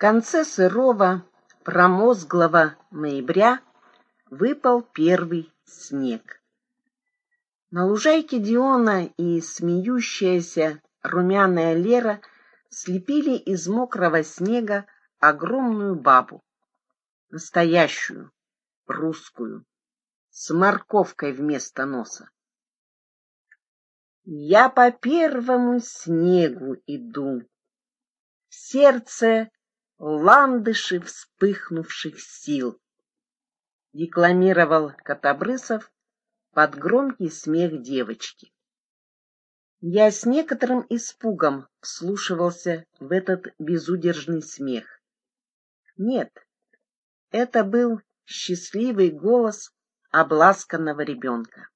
конце сырого, промозглого ноября выпал первый снег. На лужайке Диона и смеющаяся румяная Лера слепили из мокрого снега огромную бабу, настоящую, русскую, с морковкой вместо носа. Я по первому снегу иду, в сердце ландыши вспыхнувших сил, декламировал Котобрысов под громкий смех девочки. Я с некоторым испугом вслушивался в этот безудержный смех. Нет, это был счастливый голос обласканного ребенка.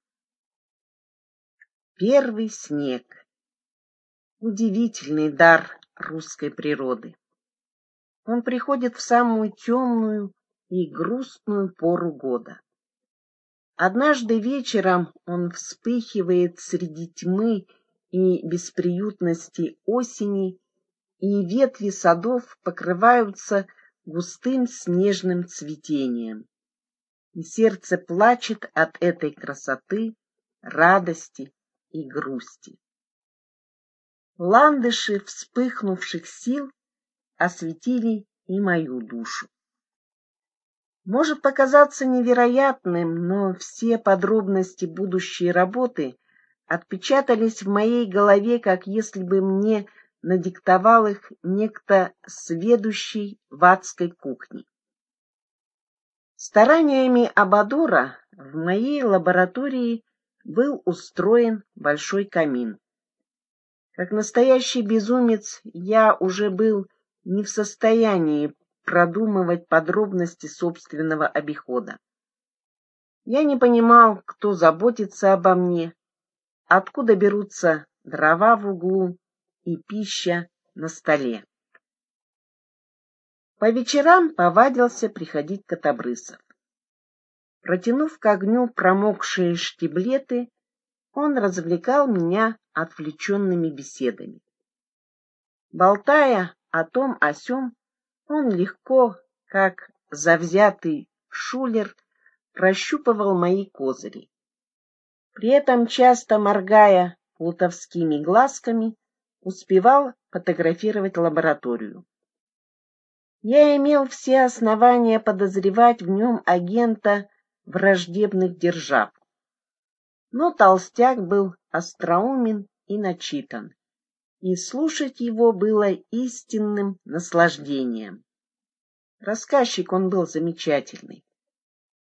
Первый снег. Удивительный дар русской природы. Он приходит в самую темную и грустную пору года. Однажды вечером он вспыхивает среди тьмы и бесприютности осени, и ветви садов покрываются густым снежным цветением. И сердце плачет от этой красоты, радости и грусти. Ландыши вспыхнувших сил осветили и мою душу. Может показаться невероятным, но все подробности будущей работы отпечатались в моей голове, как если бы мне надиктовал их некто сведущий в адской кухне. Стараниями Абадура в моей лаборатории был устроен большой камин. Как настоящий безумец я уже был не в состоянии продумывать подробности собственного обихода. Я не понимал, кто заботится обо мне, откуда берутся дрова в углу и пища на столе. По вечерам повадился приходить Котобрысов. Протянув к огню промокшие штиблеты, он развлекал меня отвлеченными беседами. Болтая о том о сём, он легко, как завзятый шулер, прощупывал мои козыри. При этом, часто моргая плутовскими глазками, успевал фотографировать лабораторию. Я имел все основания подозревать в нем агента враждебных держав. Но толстяк был остроумен и начитан и слушать его было истинным наслаждением. Рассказчик он был замечательный.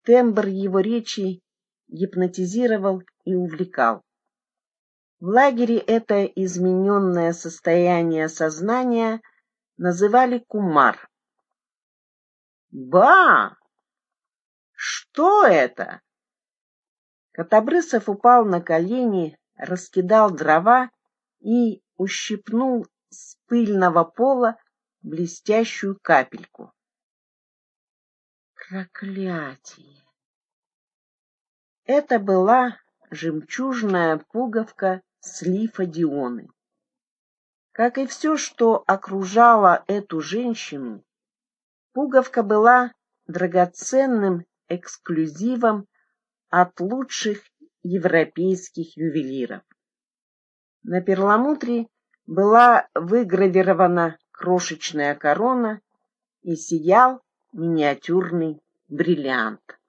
Тембр его речи гипнотизировал и увлекал. В лагере это измененное состояние сознания называли кумар. «Ба! Что это?» Котобрысов упал на колени, раскидал дрова и ущипнул с пыльного пола блестящую капельку. Проклятие! Это была жемчужная пуговка слифа Дионы. Как и все, что окружало эту женщину, пуговка была драгоценным эксклюзивом от лучших европейских ювелиров. На перламутре была выгравирована крошечная корона и сиял миниатюрный бриллиант.